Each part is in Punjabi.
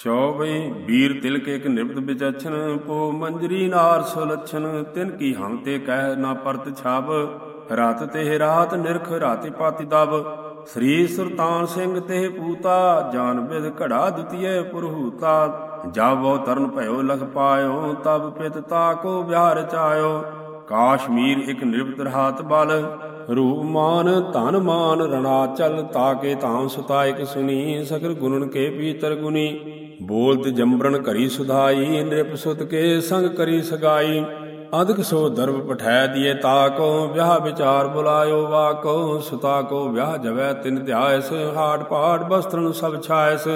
ਚੌਬਈ ਵੀਰ ਤਿਲਕ ਇਕ ਨਿਰਭਤ ਵਿਚਛਨ ਪੋ ਮੰਜਰੀ ਨਾਰ ਸੁਲਛਨ ਤਿਨ ਕੀ ਹਮ ਤੇ ਕਹਿ ਨਾ ਪਰਤ ਛਾਬ ਰਤ ਤੇ ਰਾਤ ਨਿਰਖ ਰਾਤੀ ਪਾਤੀ ਦਬ। ਸ੍ਰੀ ਸੁਲਤਾਨ ਸਿੰਘ ਤੇ ਪੂਤਾ, ਜਾਨ ਬਿਦ ਘੜਾ ਦੁਤੀਏ ਪੁਰਹੂਤਾ। ਜਾਵੋ ਤਰਨ ਭਇਓ ਲਖ ਪਾਇਓ, ਤਬ ਪਿਤ ਤਾ ਕੋ ਵਿਹਾਰ ਚਾਇਓ। ਕਾਸ਼ਮੀਰ ਇਕ ਨਿਰਭਤ ਰਹਾਤ ਬਲ, ਰੂਪ ਮਾਨ ਧਨ ਮਾਨ ਰਣਾ ਰਣਾਚਲ ਤਾਕੇ ਤਾਮ ਸੁਤਾਇਕ ਸੁਨੀ, ਸਗਲ ਗੁਣਨ ਕੇ ਪੀਤਰ ਗੁਨੀ। ਬੋਲਤ ਜੰਬਰਨ ਕਰੀ ਸੁਧਾਈ, ਨਿਰਪ ਸੁਤ ਕੇ ਸੰਗ ਕਰੀ ਸਗਾਈ। ਅਦਕ ਸੋ ਦਰਬ ਪਠੈ ਦੀਏ ਤਾਕੋ ਵਿਆਹ ਵਿਚਾਰ ਬੁਲਾਇਓ ਵਾਕੋ। ਸੁਤਾ ਕੋ ਵਿਆਹ ਜਵੈ ਤਿਨ ਧਿਆਇਸ ਹਾਟ ਪਾਟ ਬਸਤਰਨ ਸਭ ਛਾਇਸ।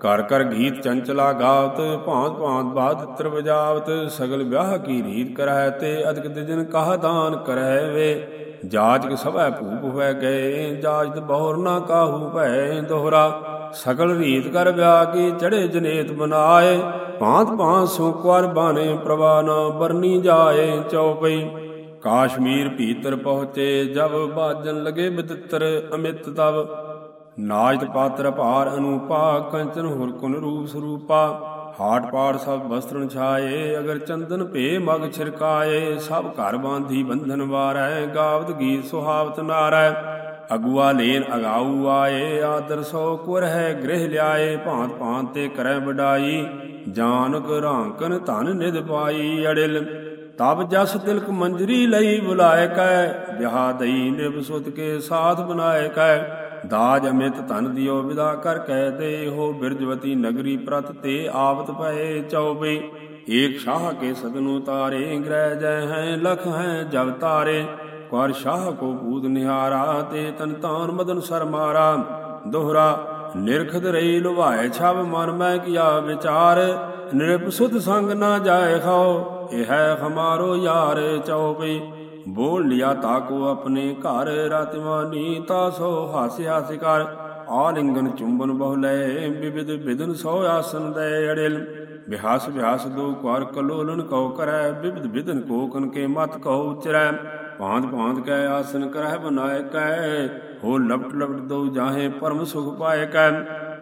ਕਰ ਕਰ ਗੀਤ ਚੰਚਲਾ ਗਾਵਤ, ਭਾਂਤ ਭਾਂਤ ਬਾਦਤਰ ਵਜਾਵਤ। ਸਗਲ ਵਿਆਹ ਕੀ ਰੀਤ ਕਰੈ ਤੇ ਅਦਕ ਦਿਜਨ ਕਹ ਦਾਨ ਕਰੈ ਵੇ। ਜਾਜਕ ਸਭੈ ਭੂਪ ਹੋਇ ਗਏ, ਜਾਜਤ ਬਹੁਰ ਨਾ ਕਾਹੂ ਭੈ ਦੋਹਰਾ। ਸਗਲ ਰੀਤ ਕਰ ਵਿਆਹ ਕੀ ਚੜੇ ਜਨੇਤ ਬਨਾਏ ਭਾਂਤ ਭਾਂਤ ਸੋ ਕੁਰ ਬਾਣੇ ਪ੍ਰਵਾਨ ਬਰਨੀ ਜਾਏ ਚਉਪਈ ਕਾਸ਼ਮੀਰ ਭੀਤਰ ਪਹੁੰਚੇ, ਜਬ ਬਾਜਨ ਲਗੇ ਬਿਦਤਰ ਅਮਿਤ ਤਵ। ਨਾਜਤ ਪਾਤਰ ਭਾਰ ਅਨੂਪਾ, ਕੰਚਨ ਹੁਰ ਕੁਨ ਰੂਪ ਸਰੂਪਾ। ਹਾਟ ਪਾੜ ਸਭ ਵਸਤਰਨ ਛਾਏ, ਅਗਰ ਚੰਦਨ ਭੇ ਮਗ ਛਿਰਕਾਏ। ਸਭ ਘਰ ਬਾਂਧੀ ਬੰਧਨ ਵਾਰੈ, ਗਾਵਤ ਗੀਤ ਸੁਹਾਵਤ ਨਾਰੈ। ਅਗੁਆ ਲੇਨ ਅਗਾਊ ਆਏ, ਆਦਰ ਸੋ ਕੁਰ ਹੈ ਗ੍ਰਹਿ ਲਿਆਏ, ਭਾਂਤ ਭਾਂਤ ਤੇ ਕਰੈ ਵਡਾਈ, ਜਾਨਕ ਰਾਂਕਨ ਧਨ ਨਿਧ ਪਾਈ, ਅੜਿਲ। ਤਬ ਜਸ ਤਿਲਕ ਮੰਜਰੀ ਲਈ ਬੁਲਾਇ ਕੈ ਵਿਆਹ ਦਈ ਨਿਭ ਸੁਤ ਕੇ ਸਾਥ ਬਨਾਏ ਕੈ। ਦਾਜ ਅਮਿਤ ਧਨ ਦਿਓ ਵਿਦਾ ਕਰ ਕਹਿ ਦੇ ਹੋ ਬਿਰਜਵਤੀ ਨਗਰੀ ਪ੍ਰਤ ਤੇ ਆਵਤ ਪਏ ਚਉਬਈ ਏਕ ਸ਼ਾਹ ਕੇ ਸਦਨੁ ਤਾਰੇ, ਗ੍ਰਹਿ ਜੈ ਹੈ, ਲਖ ਹੈ ਜਬ ਤਾਰੇ। ਕਰ ਸ਼ਾਹ ਕੋ ਪੂਤ ਨਿਹਾਰਾ ਤੇ ਤਨ ਤਾਨ ਮਦਨ ਸਰ ਮਾਰਾ। ਦੋਹਰਾ ਨਿਰਖਦ ਰਹੀ ਲੁਭਾਏ ਛਬ ਮਨ ਮੈਂ ਕੀਆ ਵਿਚਾਰ। ਨਿਰਪ ਸੁਧ ਸੰਗ ਨਾ ਜਾਏ ਖਾਓ, ਇਹ ਹੈ ਹਮਾਰੋ ਯਾਰ ਚਉਪਈ। ਬੋਲ ਲਿਆ ਤਾਕੋ ਆਪਣੇ ਘਰ ਰਤਮਾਨੀ ਤਾ ਸੋ ਹਾਸਿ ਹਾਸਿ ਕਰ ਆਲਿੰਗਨ ਚੁੰਬਨ ਬਹੁ ਲੈ ਵਿਵਿਧ ਵਿਦਨ ਸੋ ਆਸਨ ਦੇ ਅੜਿਲ। ਵਿਹਾਸ ਵਿਹਾਸ ਦੋ ਕੁਾਰ ਕਲੋਲਨ ਕਉ ਕਰੈ ਵਿਵਿਧ ਵਿਦਨ ਕੋਕਨ ਕੇ ਮਤ ਕਉ ਉਚਰੈ ਭਾਂਤ ਭਾਂਤ ਕੈ ਆਸਨ ਕਰਹਿ ਬਨਾਏ ਕੈ ਹੋ ਲਪਟ ਲਪਟ ਦੋ ਜਾਹੇ ਪਰਮ ਸੁਖ ਪਾਏ ਕੈ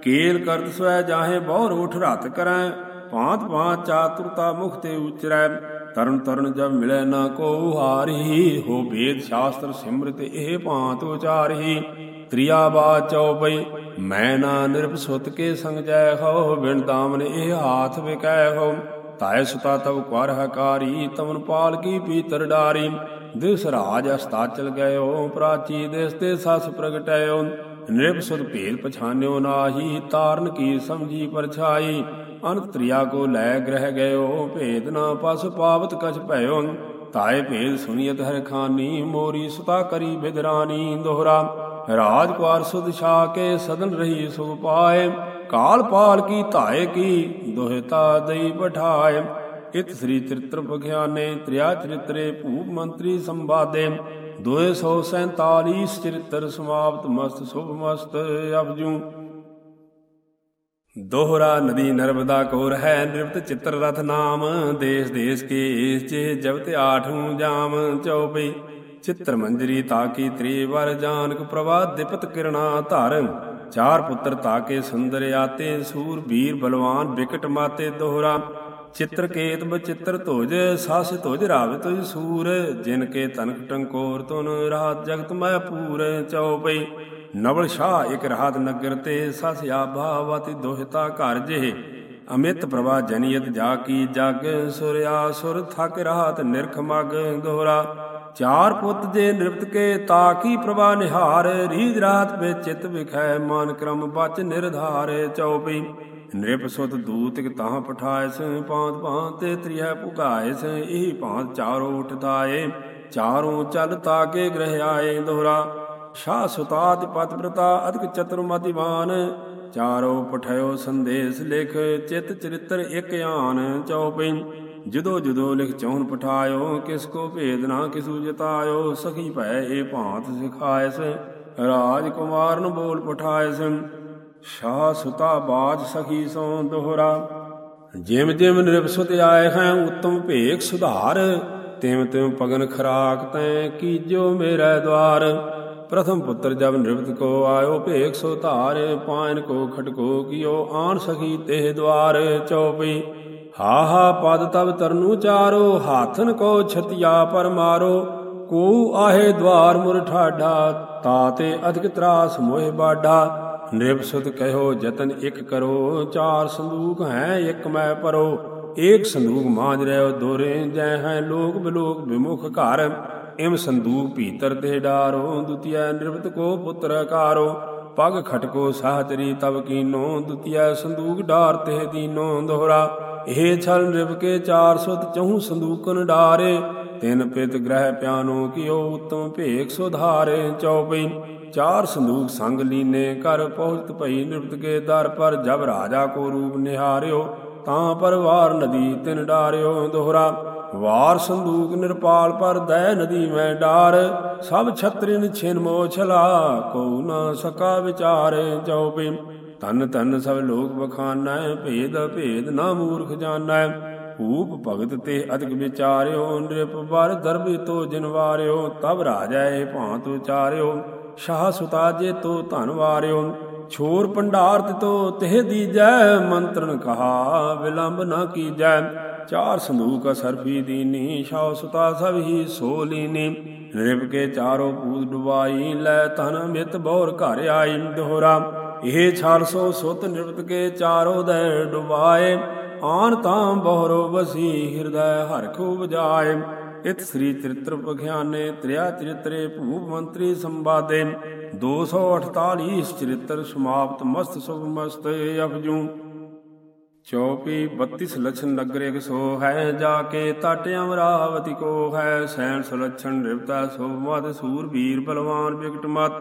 ਕੇਲ ਕਰਤ ਸਵੈ ਜਾਹੇ ਬਹੁ ਰੋਠ ਰਤ ਕਰੈ, ਭਾਂਤ ਭਾਂਤ ਚਾਤੁਰਤਾ ਮੁਖ ਤੇ ਉਚਰੈ। ਤਰਨ ਤਰਨ ਜਬ ਮਿਲੈ ਨਾ ਕੋ ਹਾਰੀ, ਹੋ ਵੇਦ ਸ਼ਾਸਤਰ ਸਿਮਰਤ ਇਹ ਭਾਂਤ ਉਚਾਰਹੀ ਤ੍ਰਿਆ ਬਾਤ ਚਉਪਈ ਮੈਂ ਨਾ ਨਿਰਭ ਕੇ ਸੰਗ ਜੈ ਹੋ ਬਿਨ ਦਾਮਨ ਇਹ ਹਾਥ ਵਿਕੈ ਹੋ ਤਾਇ ਸੁਤਾ ਤਵ ਕੁਰ ਹਕਾਰੀ, ਤਵਨ ਪਾਲ ਕੀ ਪੀਤਰ ਡਾਰੀ। ਦਿਸ ਰਾਜ ਅਸਤਾਚਲ ਗਇਓ, ਪ੍ਰਾਚੀ ਦੇਸ ਤੇ ਸਸ ਪ੍ਰਗਟਿਓ ਨਿਰਭ ਸੁਤ ਭੇਦ ਪਛਾਨਿਓ ਨਾਹੀ, ਤਾਰਨ ਕੀ ਸਮਝੀ ਪਰਛਾਈ। ਅਨਤਰੀਆ ਕੋ ਲੈ ਗ੍ਰਹਿ ਗਇਓ, ਭੇਦ ਨਾ ਪਸ ਪਾਵਤ ਕਛ ਭਇਓ। ਤਾਏ ਭੇਦ ਸੁਨੀਤ ਹਰ ਖਾਨੀ, ਮੋਰੀ ਸੁਤਾ ਕਰੀ ਬਿਦਰਾਨੀ। ਦੋਹਰਾ ਰਾਜ ਕੁਾਰ ਸੁਧ ਛਾ ਕੇ ਸਦਨ ਰਹੀ ਸੁਖ ਪਾਏ। ਕਾਲ ਪਾਲ ਕੀ ਧਾਏ ਕੀ ਦੋਹਿਤਾ ਦਈ ਪਠਾਏ ਇਤ ਸ੍ਰੀ ਚਰਿਤ੍ਰ ਬਖਿਆਨੇ ਤ੍ਰਿਆ ਚਰਿਤਰੇ, ਭੂਪ ਮੰਤਰੀ ਸੰਵਾਦੇ। 247 ਚਰਿਤ੍ਰ ਸਮਾਪਤ ਮਸਤ, ਸੁਭ ਮਸਤ ਅਬਜੂ। ਦੋਹਰਾ ਨਦੀ ਨਰਮਦਾ ਕੋਰ ਹੈ ਨਿਰਵਤ ਚਿੱਤਰ ਰਥ ਨਾਮ। ਦੇਸ ਦੇਸ ਕੇ ਇਸ ਚੇ ਜਬਤ ਆਠੂ ਜਾਮ ਚਉਪਈ। ਚਿੱਤਰ ਮੰਜਰੀ ਤਾਕੀ ਤ੍ਰੀ ਵਰ ਜਾਨਕ ਪ੍ਰਭਾ ਦਿਪਤ ਕਿਰਣਾ ਧਰ। ਚਾਰ ਪੁੱਤਰ ਤਾਕੇ ਸੁੰਦਰ ਆਤੇ, ਸੂਰ ਵੀਰ ਬਲਵਾਨ ਵਿਕਟ ਮਾਤੇ ਦੋਹਰਾ। ਚਿੱਤਰ ਬਚਿੱਤਰ ਧੁਜ, ਸਾਸ ਧੁਜ ਰਾਵ ਤੁਜ ਸੂਰ। ਜਿਨ ਕੇ ਤਨਕ ਟੰਕੋਰ ਤੁਨ ਰਾਤ ਜਗਤ ਮੈਂ ਪੂਰ ਚਉਪਈ। ਨਵਲ ਸ਼ਾਹ ਇਕ ਰਾਤ ਨਗਰ ਤੇ, ਸਸ ਆਭਾਵਤੀ ਦੋਹਿਤਾ ਘਰ ਜਿਹੇ। ਅਮਿਤ ਪ੍ਰਭਾ ਜਨੀਤ ਜਾ ਕੀ ਜਗ, ਸੁਰਿਆ ਸੁਰ ਥਕ ਰਾਤ ਨਿਰਖ ਮਗ ਦੋਹਰਾ। ਚਾਰ ਪੁੱਤ ਜੇ ਨਿਰਪਤ ਕੇ ਤਾਕੀ ਪ੍ਰਭਾ ਨਿਹਾਰ? ਰੀਜ ਰਾਤ ਵਿੱਚ ਚਿਤ ਵਿਖੈ, ਮਨ ਕਰਮ ਬਚ ਨਿਰਧਾਰ ਚਉਪਈ ਨਿਰਪ ਸੁਤ ਦੂਤਿਕ ਤਾਹ ਪਠਾਇਸ ਪਾਂਤ ਪਾਂਤ ਤੇ ਤ੍ਰਿਆ ਪੁਗਾਇਸ ਇਹੀ ਭਾਂਤ ਚਾਰੋ ਉਠਤਾਏ ਚਾਰੋਂ ਚੱਲ ਤਾਕੇ ਗ੍ਰਹਿ ਆਏ ਦੋਹਰਾ। ਸ਼ਾ ਸੁਤਾਤ ਪਤ ਪ੍ਰਤਾ ਅਧਿਕ ਚਤੁਰਮਤਿਵਾਨ ਚਾਰੋ ਪਠਿਓ ਸੰਦੇਸ਼ ਲਿਖ, ਚਿਤ ਚਰਿਤਰ ਇਕ ਆਨ ਚਉਪਈ ਜਦੋ ਜਦੋ ਲਿਖ ਚੌਨ ਪਠਾਇਓ, ਕਿਸ ਕੋ ਭੇਦ ਨਾ ਕਿਸੂ ਜਤਾਇਓ, ਸਖੀ ਭੈ ਇਹ ਭਾਂਤ ਸਿਖਾਇਸ ਰਾਜ ਕੁਮਾਰ ਨੂੰ ਬੋਲ ਪਠਾਇਸ ਸ਼ਾ ਸੁਤਾ ਬਾਜ ਸਖੀ ਸੋ ਦੋਹਰਾ, ਜਿਮ ਜਿਮ ਨਿਰਭਸੁਤ ਆਏ ਹੈ, ਉਤਮ ਭੇਖ ਸੁਧਾਰ। ਤਿਮ ਤਿਮ ਪਗਨ ਖਰਾਕ ਤੈ ਕੀਜੋ ਮੇਰਾ ਦਵਾਰ। ਪ੍ਰਥਮ ਪੁੱਤਰ ਜਬ ਨਿਰਵਤ ਕੋ ਆਇਓ, ਭੇਖ ਸੋ ਧਾਰ ਪਾਇਨ ਕੋ ਖਟਕੋ ਕੀਓ, ਆਣ ਸਖੀ ਤੇ ਦਵਾਰ। ਚਉਪਈ ਹਾਹਾ ਪਦ ਤਬ ਤਰਨੂ ਚਾਰੋ, ਹਾਥਨ ਕੋ ਛਤਿਆ ਪਰ ਮਾਰੋ। ਕੋ ਆਹੇ ਦਵਾਰ ਮੁਰ ਠਾਡਾ ਤਾਤੇ ਅਧਿਕ ਤਰਾਸ ਮੋਹਿ ਬਾਡਾ। ਨਿਰਭਸੁਤ ਕਹਿਓ ਜਤਨ ਇਕ ਕਰੋ, ਚਾਰ ਸੰਦੂਕ ਹੈ ਇਕ ਮੈਂ ਪਰੋ। ਏਕ ਸੰਦੂਕ ਮਾਂਜ ਰਿਓ ਦੋਰੇ, ਜੈ ਹੈ ਲੋਕ ਬਿਲੋਕ ਵਿਮੁਖ ਘਰ। ਇਮ ਸੰਦੂਕ ਭੀਤਰ ਤੇ ਡਾਰੋ ਦੁਤੀਆ ਨਿਰਭਤ ਕੋ ਪੁੱਤਰ ਆਕਾਰੋ ਪਗ ਖਟਕੋ ਸਾਹਚਰੀ ਤਬ ਕੀਨੋ ਦੁਤੀਆ ਸੰਦੂਕ ਡਾਰ ਤੇ ਦੀਨੋ, ਦੋਹਰਾ। ਇਹ ਛਲ ਨਿਰਭ ਕੇ 400 ਚਹੂ ਸੰਦੂਕਨ ਡਾਰੇ, ਤਿੰਨ ਪਿਤ ਗ੍ਰਹਿ ਪਿਆਨੋ ਕਿਓ ਉਤਮ ਭੇਖ ਸੁਧਾਰੇ। ਚੌਪਈ, ਚਾਰ ਸੰਦੂਕ ਸੰਗ ਲੀਨੇ ਕਰ ਪਹੁੰਚਤ ਭਈ ਨਿਰਭਤ ਕੇ ਦਰ ਪਰ ਜਬ ਰਾਜਾ ਕੋ ਰੂਪ ਨਿਹਾਰਿਓ, ਤਾਂ ਪਰਵਾਰ ਨਦੀ ਤਿਨ ਡਾਰਿਓ ਦੋਹਰਾ। ਵਾਰ ਸੰਦੂਕ ਨਿਰਪਾਲ ਪਰ ਦੈ ਨਦੀ ਮੈਂ ਡਾਰ, ਸਭ ਛਤਰਿਨ ਛਿਨ ਮੋਛਲਾ ਕੋ ਨਾ ਸਕਾ ਵਿਚਾਰੇ। ਚਉਪੀ ਧਨ ਧਨ ਸਭ ਲੋਕ ਬਖਾਨਾ ਭੇਦ ਭੇਦ ਨਾ ਮੂਰਖ ਜਾਣੈ ਭੂਪ ਭਗਤ ਤੇ ਅਧਿਕ ਵਿਚਾਰਿਓ, ਨਿਰਪ ਬਰ ਦਰਬੀ ਤੋ ਜਿਨਵਾਰਿਓ ਤਬ ਰਾਜਾ ਭਾਂਤ ਉਚਾਰਿਓ। ਸ਼ਾਹ ਸੁਤਾ ਜੇ ਤੋ ਧਨ ਵਾਰਿਓ, ਛੋਰ ਭੰਡਾਰ ਤੋ ਤਿਹ ਦੀਜੈ ਮੰਤਰਨ ਕਹਾ ਵਿਲੰਬ ਨਾ ਕੀਜੈ। ਚਾਰ ਸੰਦੂਕ ਸਰਫੀ ਦੀਨੀ, ਸ਼ਾਹ ਸੁਤਾ ਸਭ ਹੀ ਸੋ ਲੀਨੀ। ਨਿਰਭ ਕੇ ਚਾਰੋ ਪੂਤ ਡੁਬਾਈ, ਲੈ ਤਨ ਮਿਤ ਬੌਰ ਘਰ ਆਈ ਦੋਹਰਾ। ਇਹ 400 ਸੁਤ ਨਿਰਭਤ ਕੇ ਚਾਰੋ ਦੈ ਡੁਬਾਏ। ਆਨ ਤਾਂ ਬਹਰੋ ਬਸੀ ਹਿਰਦੈ ਹਰ ਖੂਬ ਜਾਏ। ਇਤ ਸ੍ਰੀ ਚਰਿਤ੍ਰ ਪਖਿਆਨੇ ਤ੍ਰਿਆ ਚਰਿਤਰੇ ਭੂਪ ਮੰਤਰੀ ਸੰਵਾਦੇ। 248 ਚਰਿਤ੍ਰ ਸਮਾਪਤ ਮਸਤ ਸੁਭ ਮਸਤ ਅਫਜੂ ਚੌਪੀ 32 ਲਛਨ ਨਗਰ ਇਕ ਸੋ ਹੈ, ਜਾ ਕੇ ਤਟ ਅਮਰਾਵਤੀ ਕੋ ਹੈ। ਸੈਨ ਸੁਲਛਣ ਨਿਰਵਤਾ ਸੋ ਮਦ ਸੂਰ ਵੀਰ ਬਲਵਾਨ ਵਿਕਟ ਮਤ।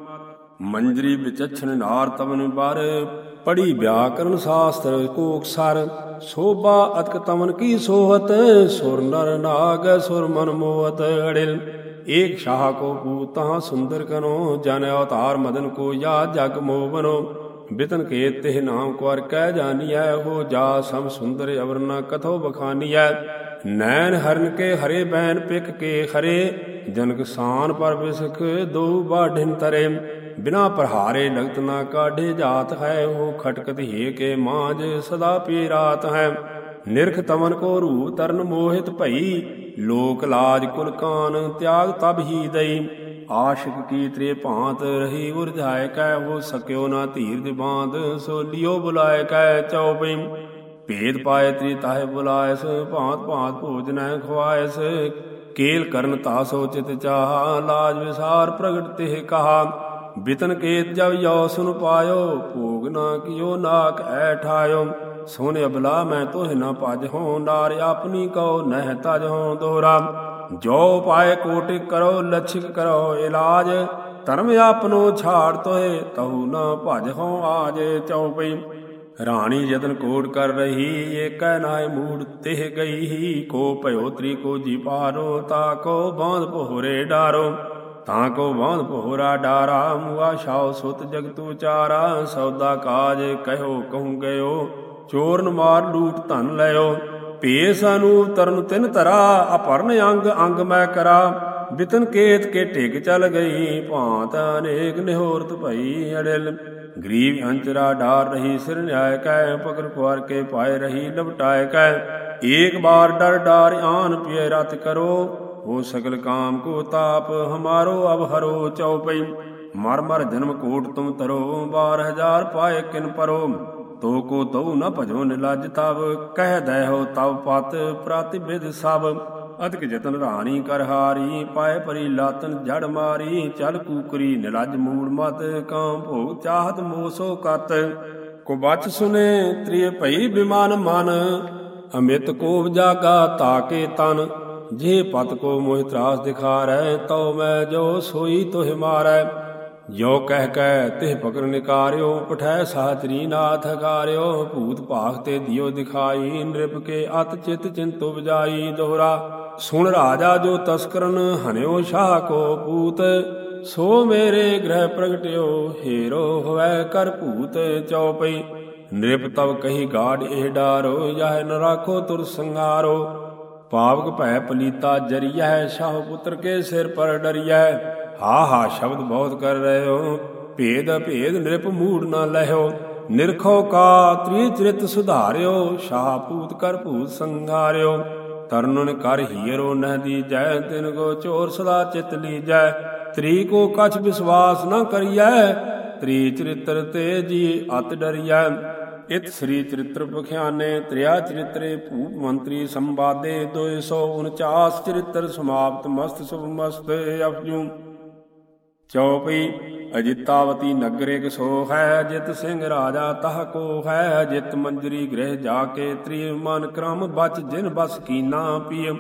ਮੰਜਰੀ ਵਿਚਛਨ ਨਾਰ ਤਵਨ ਬਰ ਪੜੀ ਵਿਆਕਰਨ ਸ਼ਾਸਤਰ ਕੋਕ ਸਰ। ਸੋਭਾ ਅਤਕ ਤਮਨ ਕੀ ਸੋਹਤ, ਸੁਰ ਨਰ ਨਾਗ ਸੁਰ ਮਨ ਮੋਹਤ ਅੜਿਲ। ਏਕ ਸ਼ਾਹ ਕੋ ਪੂਤਾ ਸੁੰਦਰ ਕਨੋ, ਜਨ ਅਵਤਾਰ ਮਦਨ ਕੋ ਯਾ ਜਗ ਮੋਵਨੋ। ਬਿਤਨ ਕੇ ਤਿਹ ਨਾਮ ਕੁਰ ਕਹਿ ਜਾਨੀਐ, ਹੋ ਜਾ ਸਮ ਸੁੰਦਰ ਅਵਰਨਾ ਕਥੋ ਬਖਾਨੀਐ। ਨੈਣ ਹਰਨ ਕੇ ਹਰੇ ਬੈਨ ਪਿਕ ਕੇ ਹਰੇ, ਜਨਕ ਸਾਨ ਪਰ ਬਿਸਖ ਦੋ ਬਾਢਿਨ ਤਰੇ। ਬਿਨਾ ਪ੍ਰਹਾਰੇ ਲਗਤ ਨਾ ਕਾਢੇ ਜਾਤ ਹੈ, ਉਹ ਖਟਕਤ ਹੀ ਕੇ ਮਾਜ ਸਦਾ ਪੀ ਰਾਤ ਹੈ। ਨਿਰਖ ਤਮਨ ਕੋ ਰੂਪ ਤਰਨ ਮੋਹਿਤ ਭਈ, ਲੋਕ ਲਾਜ ਕੁਲ ਕਾਨ ਤਿਆਗ ਤਬ ਹੀ ਦਈ। ਆਸ਼ਿਕ ਕੀ ਤ੍ਰੇ ਭਾਂਤ ਰਹੀ ਉਰਝਾਇ ਕੈ ਹੋ ਸਕਿਓ ਨਾ ਧੀਰ ਦੇ ਬਾਂਧ, ਸੋ ਲਿਓ ਬੁਲਾਏ ਕੈ ਚਉਪਈ ਭੇਦ ਪਾਏ ਤ੍ਰੀ ਤਾਹੇ ਬੁਲਾਇਸ, ਭਾਂਤ ਭਾਂਤ ਭੋਜਨੈ ਖਵਾਇਸ ਕੇਲ ਕਰਨ ਤਾਸੋ ਚਿਤ ਚਾਹਾ, ਲਾਜ ਵਿਸਾਰ ਪ੍ਰਗਟ ਤਿਹ ਕਹਾ। ਬਿਤਨ ਕੇਤ ਜਬ ਯੋ ਸੁਨ ਪਾਇਓ, ਭੋਗ ਨਾ ਕਿਓ, ਨਾਕ ਐ ਠਾਇਓ। ਸੋਨੇ ਅਬਲਾ, ਮੈਂ ਤੋਹਿ ਨਾ ਭਜ ਹੋ, ਨਾਰ ਆਪਣੀ ਕਉ, ਨਹਿ ਤਜ ਦੋਰਾ। ਜੋ ਪਾਏ ਕੋਟਿ ਕਰੋ, ਲਛਿਕ ਕਰੋ ਇਲਾਜ। ਧਰਮ ਆਪਨੋ ਛਾੜ ਤੋਏ ਤਹੂ ਨਾ ਭਜ ਹੋ ਆਜ ਚਉਪਈ ਰਾਣੀ ਯਤਨ ਕੋਟ ਕਰ ਰਹੀ, ਏਕੈ ਨਾਏ ਮੂੜ ਤਿਹ ਗਈ। ਹੀ ਕੋ ਭਇਓ ਤ੍ਰੀ ਜੀ ਪਾਰੋ, ਤਾ ਕੋ ਬਾਂਧ ਪੋਹਰੇ ਡਾਰੋ। ਤਾਂ ਕੋ ਬਾਂਧ ਪੋਹਰਾ ਡਾਰਾ, ਮੁਆ ਸ਼ਾਉ ਸੁਤ ਜਗਤੂ ਚਾਰਾ, ਸੌਦਾ ਕਾਜ ਕਹਿਓ ਕਹੂੰ ਗਇਓ, ਚੋਰਨ ਮਾਰ ਲੂਟ ਧਨ ਲਿਓ ਭੇਸ ਅਨੂ ਤਰਨ ਤਿਨ ਤਰਾ ਅਪਰਨ ਅੰਗ ਅੰਗ ਮੈਂ ਕਰਾ। ਬਿਤਨ ਕੇਤ ਕੇ ਢਿਗ ਚਲ ਗਈ, ਭਾਂਤ ਅਨੇਕ ਨਿਹੋਰਤ ਭਈ ਅੜਿਲ। ਗਰੀਬ ਅੰਚਰਾ ਡਾਰ ਰਹੀ ਸਿਰ ਨਿਆਇ ਕੈ, ਪਕੜ ਪੁਆਰ ਕੇ ਪਾਏ ਰਹੀ ਲਪਟਾਏ ਕੈ। ਏਕ ਬਾਰ ਡਰ ਡਾਰ ਆਨ ਪਿਏ ਰਤ ਕਰੋ ਹੋ ਸਗਲ ਕਾਮ ਕੋ ਤਾਪ, ਹਮਾਰੋ ਅਬ ਹਰੋ ਚਉਪਈ। ਮਰ ਮਰ ਜਨਮ ਕੋਟ ਤੁਮ ਤਰੋ 12000 ਪਾਏ ਕਿਨ ਪਰੋ। ਤੋ ਕੋ ਤਉ ਨ ਭਜੋ ਨਿਲਜ ਤਬ ਕਹਿ ਦੈ ਹੋ ਪਤ ਪ੍ਰਤਿਬਿਦ ਸਭ। ਅਤਿਕ ਜਤਨ ਰਾਣੀ ਕਰ ਹਾਰੀ, ਪਾਏ ਪਰੀ ਲਾਤਨ ਜੜ ਮਾਰੀ। ਚਲ ਕੂਕਰੀ ਨਿਲਜ ਮੂੜ ਮਤ, ਕਾਮ ਭੋਗ ਚਾਹਤ ਮੋਸੋ ਕਤ। ਕੋ ਬਚ ਸੁਨੇ ਤ੍ਰਿਯ ਭਈ ਬਿਮਾਨ ਮਨ, ਅਮਿਤ ਕੋ ਜਾਗਾ ਤਾਕੇ ਤਨ। ਜੇ ਪਤ ਕੋ ਮੋਹਿ ਤਰਾਸ ਦਿਖਾਰੈ, ਤਉ ਮੈਂ ਜੋ ਸੋਈ ਤੋਹਿ ਮਾਰੈ। ਜੋ ਕਹਿ ਕੈ ਤਿਹ ਪਕਰ ਨਿਕਾਰਿਓ ਪਠੈ ਸਾਤਰੀ ਨਾਥ ਹਕਾਰਿਓ ਭੂਤ ਭਾਖ ਤੇ ਦਿਓ ਦਿਖਾਈ, ਨਿਰਪ ਕੇ ਅਤ ਚਿਤ ਚਿੰਤੋ ਬਜਾਈ ਦੋਹਰਾ, ਸੁਣ ਰਾਜਾ ਜੋ ਤਸਕਰਨ ਹਨਿਓ ਸ਼ਾਹ ਕੋ ਪੂਤ। ਸੋ ਮੇਰੇ ਗ੍ਰਹਿ ਪ੍ਰਗਟਿਓ, ਹੀਰੋ ਹੋਵੈ ਕਰ ਭੂਤ ਚਉਪਈ। ਨਿਰਪ ਤਵ ਕਹੀ ਗਾੜ ਇਹ ਡਾਰੋ ਯਹ ਨ ਰਾਖੋ ਤੁਰ ਸੰਗਾਰੋ ਪਾਵਕ ਭੈ ਪਲੀਤਾ ਜਰੀਐ, ਸ਼ਾਹ ਪੁੱਤਰ ਕੇ ਸਿਰ ਪਰ ਡਰੀਐ। ਹਾ ਹਾ, ਸ਼ਬਦ ਬਹੁਤ ਕਰ ਰਹੇ ਹੋ। ਭੇਦ ਭੇਦ ਨਿਰਪ ਮੂੜ ਨਾ ਲਹਿਓ। ਨਿਰਖੋ ਕਾ ਤ੍ਰੀ ਚਰਿਤ ਸੁਧਾਰਿਓ। ਸ਼ਾਹ ਪੂਤ ਕਰ ਭੂਤ ਸੰਘਾਰਿਓ। ਤਰਨਨ ਕਰ ਹੀਰੋ ਨਹਿ ਦੀ ਜੈ ਤਿਨ ਕੋ ਚੋਰ ਸਦਾ ਚਿਤ ਲੀਜੈ। ਤ੍ਰੀ ਕੋ ਕਛ ਵਿਸ਼ਵਾਸ ਨਾ ਕਰੀਐ। ਤ੍ਰੀ ਚਰਿਤਰ ਤੇ ਜੀ ਅਤ ਡਰੀਐ। ਇਤ ਸ੍ਰੀ ਚਰਿਤ੍ਰ ਪਖਿਆਨੇ ਤ੍ਰਿਆ ਚਰਿਤਰੇ ਭੂਪ ਮੰਤਰੀ ਸੰਵਾਦੇ 249 ਚਰਿਤ੍ਰ ਸਮਾਪਤ ਮਸਤ ਸੁਭ ਮਸਤ ਅਪਜੂ। ਚੌਪਈ, ਅਜਿਤਾਵਤੀ ਨਗਰੇ ਕਿਸੋ ਹੈ, ਜਿਤ ਸਿੰਘ ਰਾਜਾ ਤਹ ਕੋ ਹੈ, ਜਿਤ ਮੰਜਰੀ ਗ੍ਰਹਿ ਜਾ ਕੇ ਤ੍ਰਿ ਮਨ ਕ੍ਰਮ ਬਚ ਜਿਨ ਬਸ ਕੀਨਾ ਪੀਮ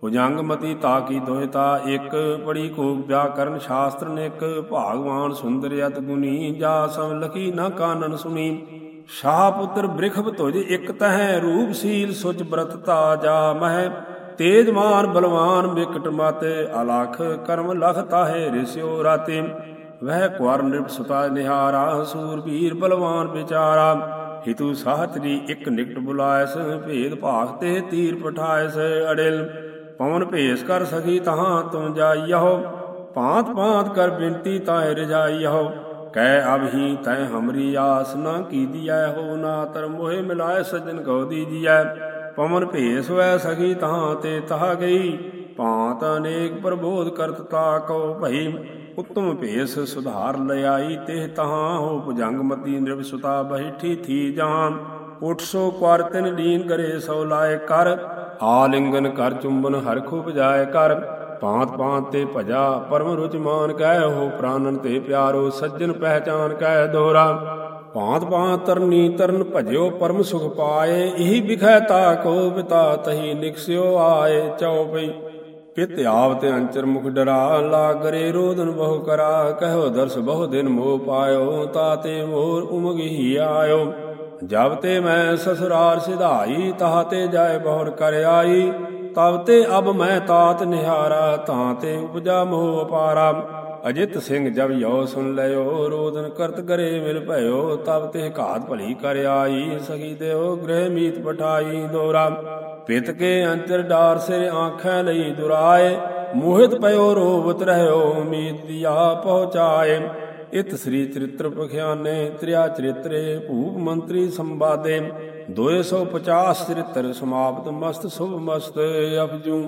ਭੁਜੰਗਮਤੀ ਤਾ ਕੀ ਦੋਹਿਤਾ ਇੱਕ, ਪੜੀ ਕੋ ਵਿਆਕਰਨ ਸ਼ਾਸਤਰ ਨੇ ਨੇਕ, ਭਾਗਵਾਨ ਸੁੰਦਰ ਅਤ ਗੁਨੀ ਜਾ ਸਮ ਲਖੀ ਨਾ ਕਾਨਨ ਸੁਣੀ। ਸ਼ਾਹ ਪੁੱਤਰ ਬ੍ਰਿਖਭ ਤੁਜ ਇਕ ਤਹਿ ਰੂਪਸ਼ੀਲ ਸੁਚ ਬ੍ਰਤਤਾ ਜਾ ਮਹਿ ਤੇਜਮਾਨ ਬਲਵਾਨ ਵਿਕਟ ਮਾਤੇ, ਅਲਖ ਕਰਮ ਲਖ ਤਾਹੇ ਰਿਸਿਓ ਰਾਤੇ। ਵਹਿ ਕੁਾਰ ਨਿਰਭ ਸੁਤਾ ਨਿਹਾਰਾ ਸੂਰਬੀਰ ਬਲਵਾਨ ਵਿਚਾਰਾ। ਹਿਤੂ ਸਾਹਤਰੀ ਇੱਕ ਨਿਕਟ ਬੁਲਾਇਸ, ਭੇਦ ਭਾਗ ਤੇ ਤੀਰ ਪਠਾਇਸ ਅੜਿਲ। ਪਵਨ ਭੇਸ ਕਰ ਸਕੀ ਤਹਾਂ ਤੁਮ ਜਾਈਓ ਭਾਂਤ ਭਾਂਤ ਕਰ ਬਿੰਤੀ ਤਾਹਿ ਰਜਾਈਓ ਕਹਿ ਅਬਹੀ ਤੈ ਹਮਰੀ ਆਸ ਨਾ ਕੀਦੀਐ ਹੋ ਨਾ ਤਰ ਮੋਹਿ ਮਿਲਾਏ ਸਜਨ ਕਉ ਦੀਜੀਐ। ਪਵਨ ਭੇਸ ਹੋਇ ਸਗੀ ਤਹਾਂ ਤੇ ਤਹ ਗਈ, ਭਾਂਤ ਅਨੇਕ ਪ੍ਰਬੋਧ ਕਰਤ ਤਾ ਕਉ ਭਈ, ਉਤਮ ਭੇਸ ਸੁਧਾਰ ਲਿਆਈ ਤੇ ਤਹਾਂ ਹੋ ਭੁਜੰਗ ਮਤੀ ਨਿਰਭ ਸੁਤਾ ਬੈਠੀ ਥੀ ਜਾਂ ਉਠ ਸੋ ਕੁਾਰ ਤਿਨ ਲੀਨ ਕਰੇ ਸੋ ਲਾਏ ਕਰ, ਆਲਿੰਗਨ ਕਰ ਚੁੰਬਨ ਹਰ ਖੂਬ ਜਾਏ ਕਰ। ਪਾਂਤ ਪਾਂਤ ਤੇ ਭਜਾ, ਪਰਮ ਰੁਚ ਮਾਨ ਕਹਿ ਹੋ ਪ੍ਰਾਨਨ ਤੇ ਪਿਆਰੋ, ਸੱਜਣ ਪਹਿਚਾਨ ਕਹਿ ਦੋਰਾ ਭਾਂਤ ਭਾਂਤ ਤਰਨੀ ਤਰਨ ਭਜਿਓ, ਪਰਮ ਸੁਖ ਪਾਏ, ਇਹੀ ਵਿਖੈ ਤਾ ਕੋ ਬਿਤਾ, ਤਹੀ ਨਿਕਸਿਓ ਆਏ ਚਉਪਈ ਪਿਤ ਆਵਤ ਅੰਚਰ ਮੁਖ ਡਰਾ, ਲਾਗਰੇ ਰੋਦਨ ਬਹੁ ਕਰਾ, ਕਹਿਓ ਦਰਸ ਬਹੁ ਦਿਨ ਮੋਹ ਪਾਇਓ ਤਾਤੇ ਮੋਰ ਉਮਗ ਹੀ ਆਇਓ। ਜਬ ਤੇ ਮੈਂ ਸਸੁਰਾਰ ਸਿਧਾਈ, ਤਾਹ ਤੇ ਜਾਏ ਬਹੁਰ ਕਰ ਆਈ। ਤਬ ਤੇ ਅਬ ਮੈਂ ਤਾਤ ਨਿਹਾਰਾ ਤਾਂ ਤੇ ਉਪਜਾ ਮੋਹ ਅਪਾਰਾ ਅਜਿਤ ਸਿੰਘ ਜਬ ਯੋ ਸੁਨ ਲਿਓ ਰੋਦਨ ਕਰਤ ਕਰੇ ਮਿਲ ਭਇਓ। ਤਬ ਤੇ ਘਾਤ ਭਲੀ ਕਰ ਆਈ ਸਗੀ ਦੇਓ ਗ੍ਰਹਿ ਮੀਤ ਪਠਾਈ ਦੋਰਾ। ਪਿਤ ਕੇ ਅੰਤਰ ਡਾਰ ਸਿਰ ਆਖੈ ਲਈ ਦੁਰਾਏ। ਮੋਹਿਤ ਪਇਓ ਰੋਵਤ ਰਹਿਓ ਮੀਤ ਦਿਆ ਪਹੁੰਚਾਏ। ਇਤ ਸ੍ਰੀ ਚਰਿਤ੍ਰ ਪਖਿਆਨੇ, ਤ੍ਰਿਆ ਚਰਿਤਰੇ, ਭੂਪ ਮੰਤਰੀ ਸੰਵਾਦੇ। 250 ਚਰਿਤ੍ਰ ਸਮਾਪਤ ਮਸਤ ਸੁਭ ਮਸਤ ਅਪਜੂ